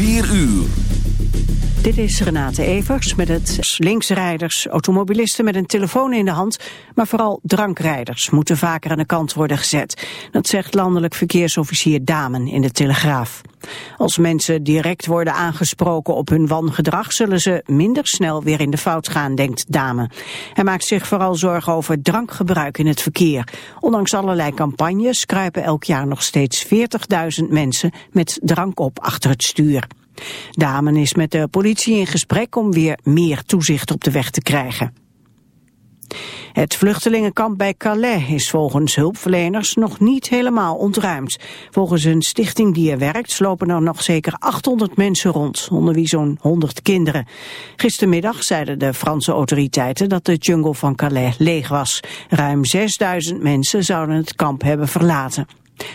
4 uur. Dit is Renate Evers met het linksrijders, automobilisten met een telefoon in de hand, maar vooral drankrijders moeten vaker aan de kant worden gezet. Dat zegt landelijk verkeersofficier Damen in de Telegraaf. Als mensen direct worden aangesproken op hun wangedrag, zullen ze minder snel weer in de fout gaan, denkt Damen. Hij maakt zich vooral zorgen over drankgebruik in het verkeer. Ondanks allerlei campagnes kruipen elk jaar nog steeds 40.000 mensen met drank op achter het stuur. Damen is met de politie in gesprek om weer meer toezicht op de weg te krijgen. Het vluchtelingenkamp bij Calais is volgens hulpverleners nog niet helemaal ontruimd. Volgens een stichting die er werkt slopen er nog zeker 800 mensen rond, onder wie zo'n 100 kinderen. Gistermiddag zeiden de Franse autoriteiten dat de jungle van Calais leeg was. Ruim 6000 mensen zouden het kamp hebben verlaten.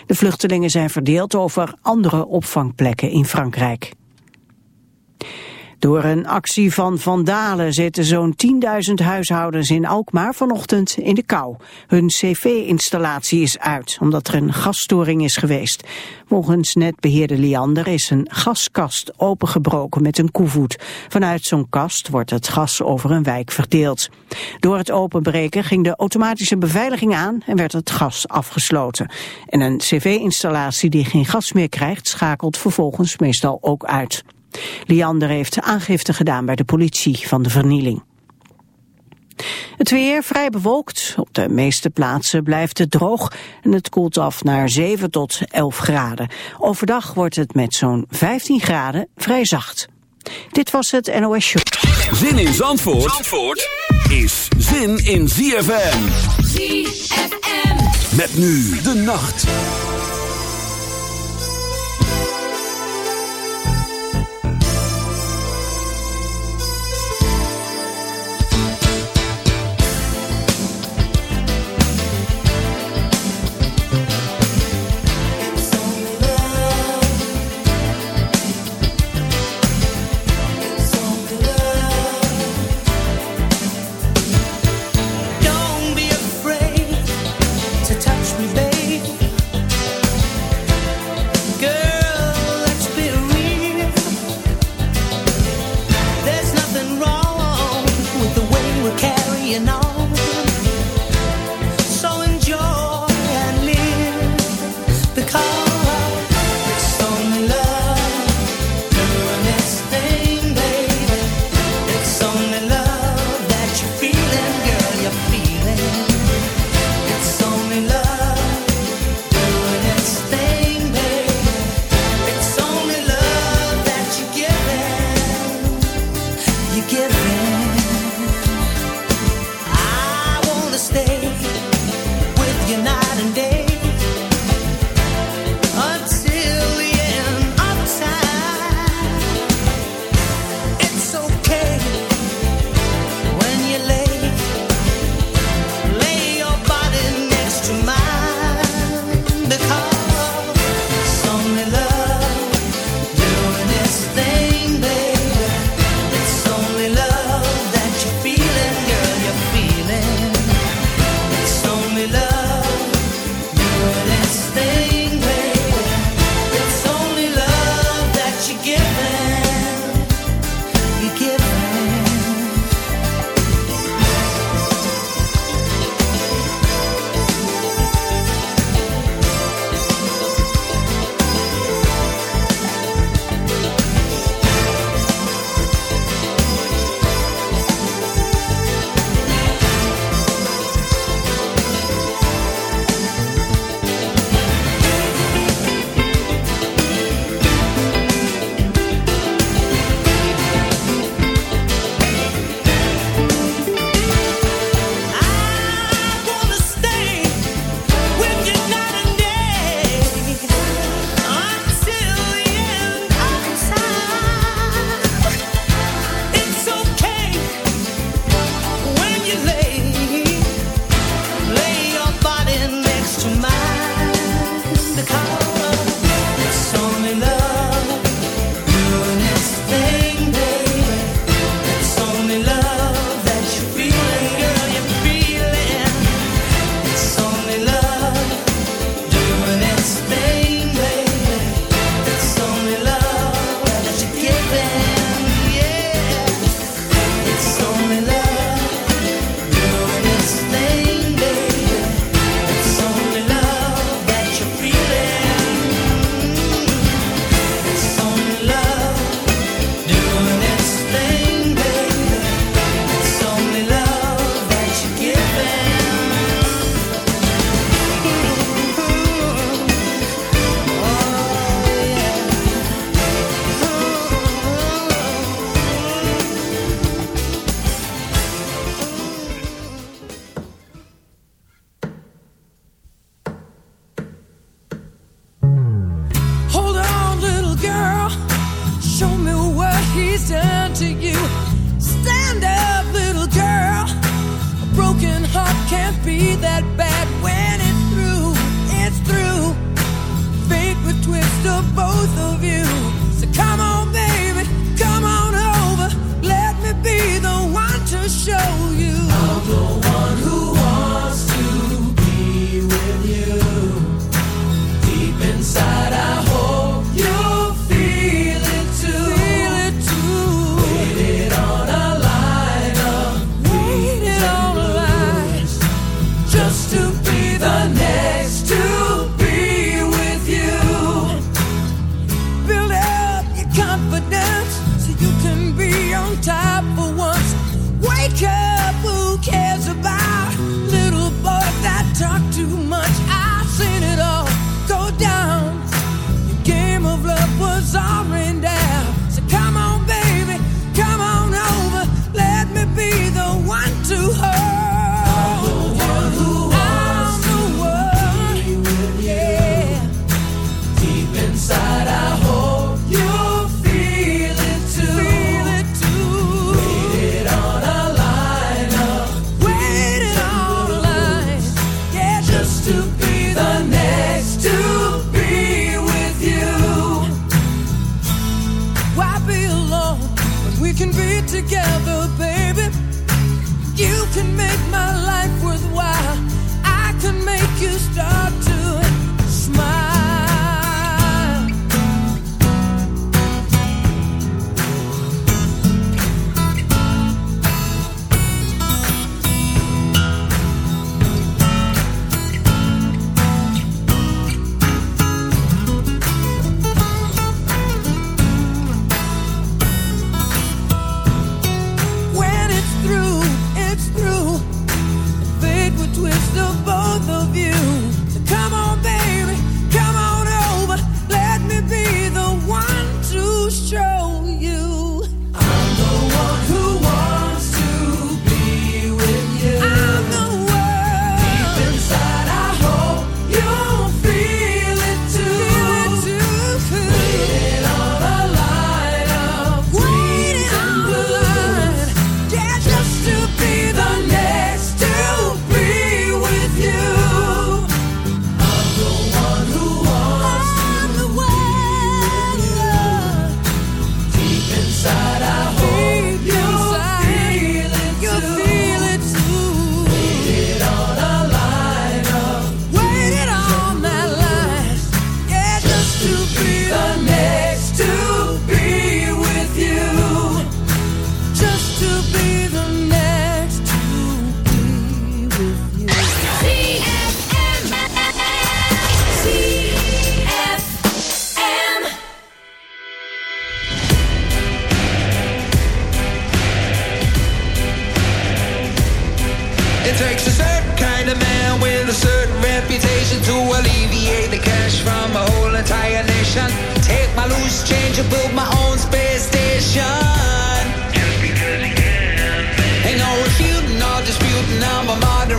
De vluchtelingen zijn verdeeld over andere opvangplekken in Frankrijk. Door een actie van vandalen zitten zo'n 10.000 huishoudens in Alkmaar vanochtend in de kou. Hun cv-installatie is uit, omdat er een gasstoring is geweest. Volgens netbeheerder Liander is een gaskast opengebroken met een koevoet. Vanuit zo'n kast wordt het gas over een wijk verdeeld. Door het openbreken ging de automatische beveiliging aan en werd het gas afgesloten. En een cv-installatie die geen gas meer krijgt schakelt vervolgens meestal ook uit. Liander heeft aangifte gedaan bij de politie van de vernieling. Het weer vrij bewolkt. Op de meeste plaatsen blijft het droog en het koelt af naar 7 tot 11 graden. Overdag wordt het met zo'n 15 graden vrij zacht. Dit was het NOS Show. Zin in Zandvoort, Zandvoort is zin in ZFM. ZFM. Met nu de nacht.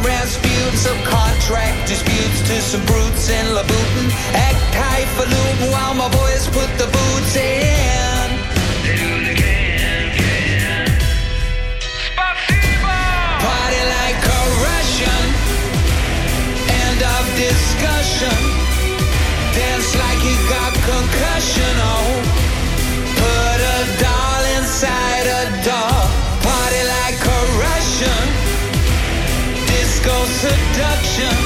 brass feuds of contract disputes to some brutes in Louboutin. Act high for Luton while my boys put the boots in. They do the can, can. Party like a Russian. End of discussion. Dance like you got concussion. Oh. destruction.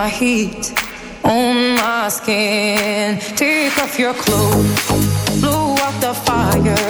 my heat, on my skin. Take off your clothes, blow out the fire.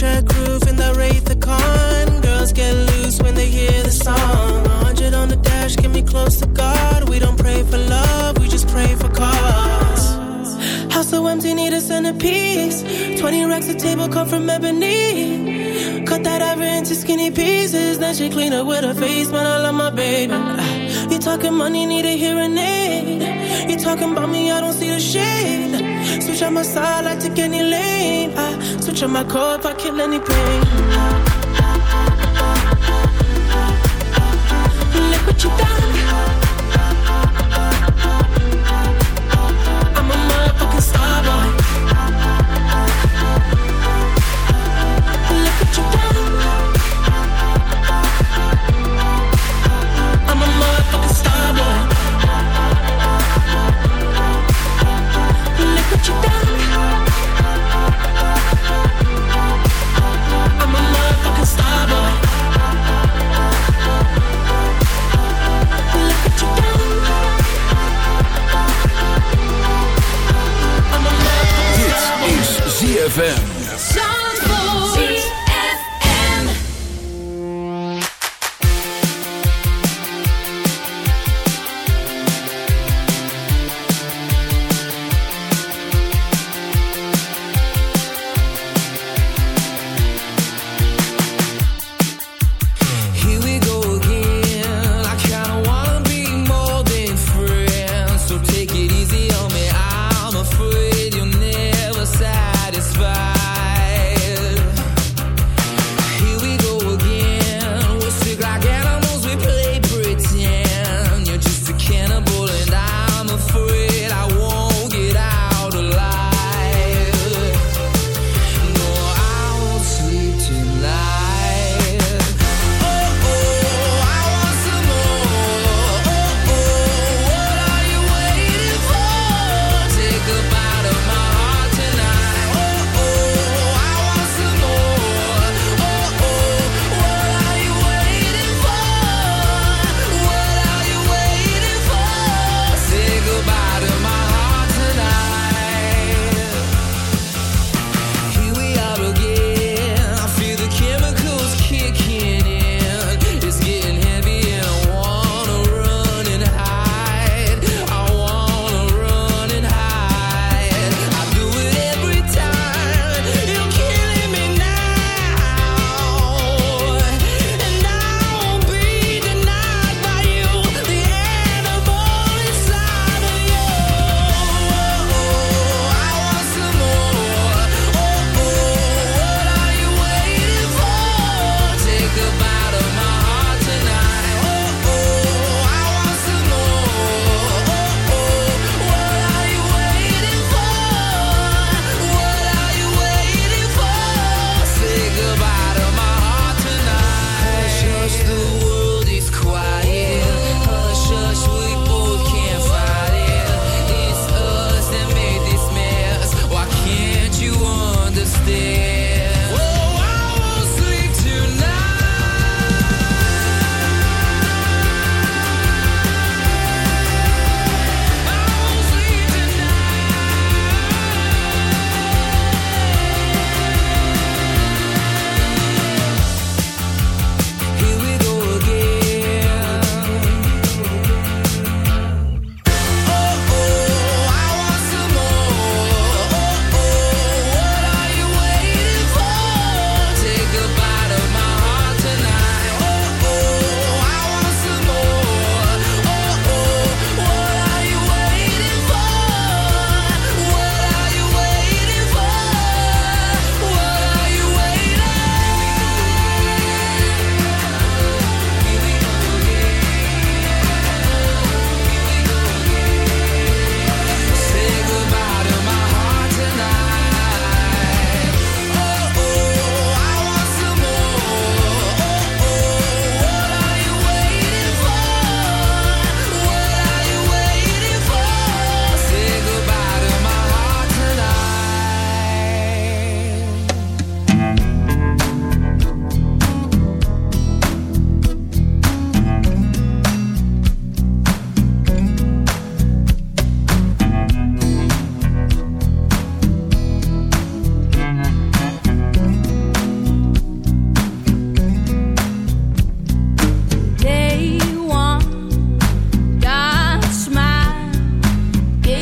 Trek roof in the Wraith the Con. Girls get loose when they hear the song. 100 on the dash, get me close to God. We don't pray for love, we just pray for cause. House so empty, need a centerpiece. 20 racks of table come from ebony. Cut that ever into skinny pieces. Then she clean up with her face, man. I love my baby. You talking money, need a hearing aid. You talking about me, I don't see the shade. Switch on my side, I take any lane. I switch on my core if I kill any pain. Look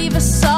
leave us all.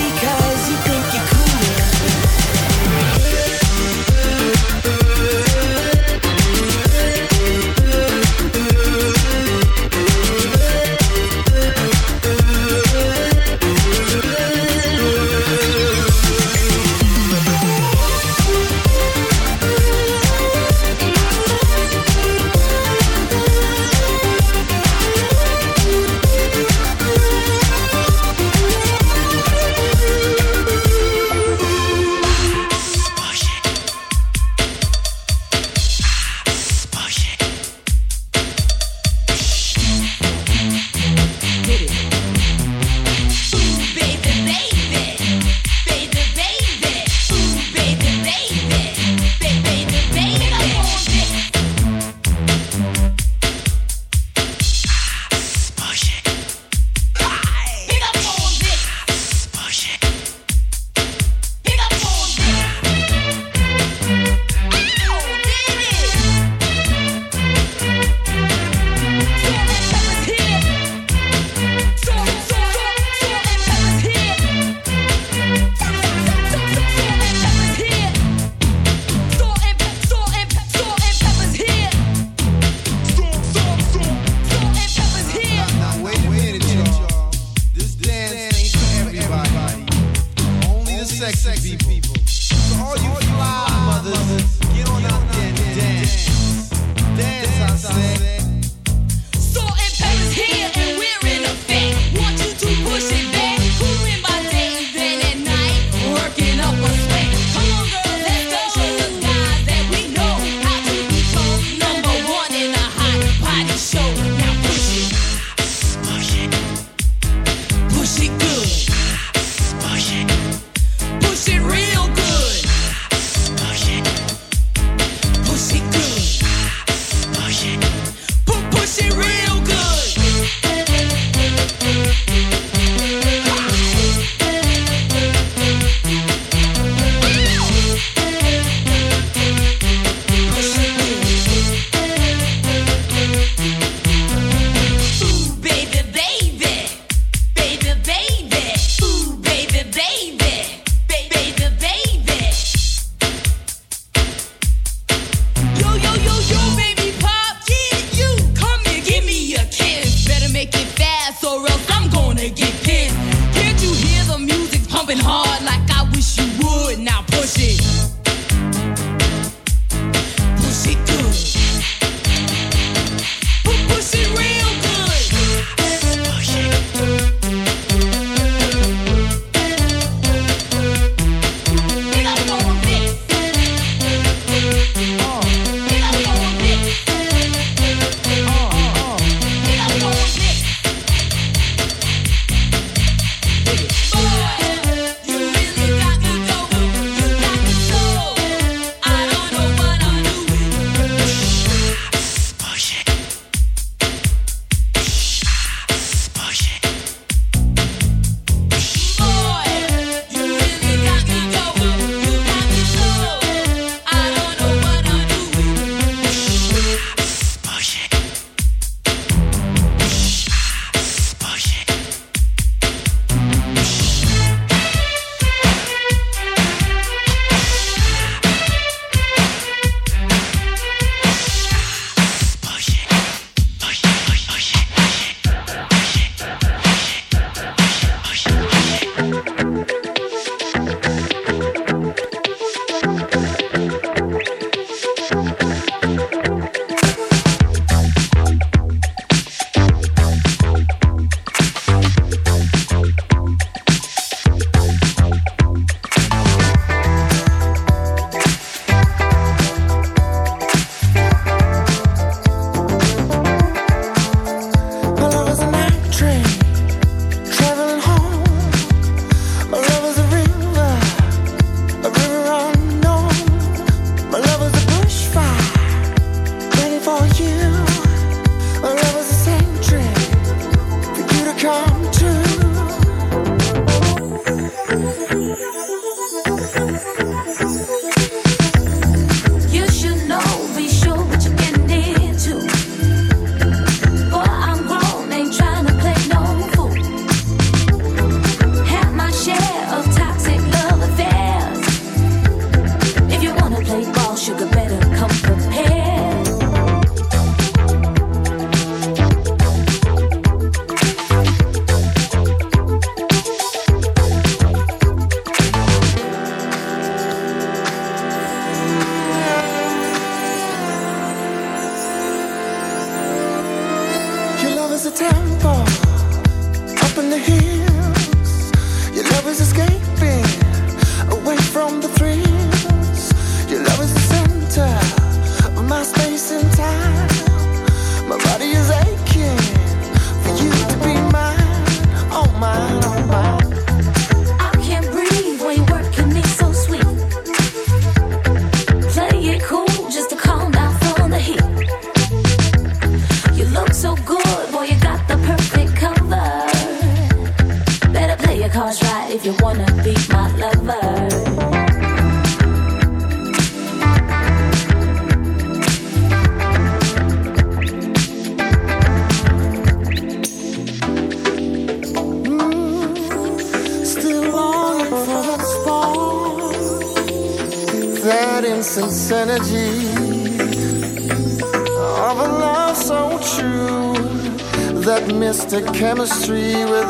chemistry with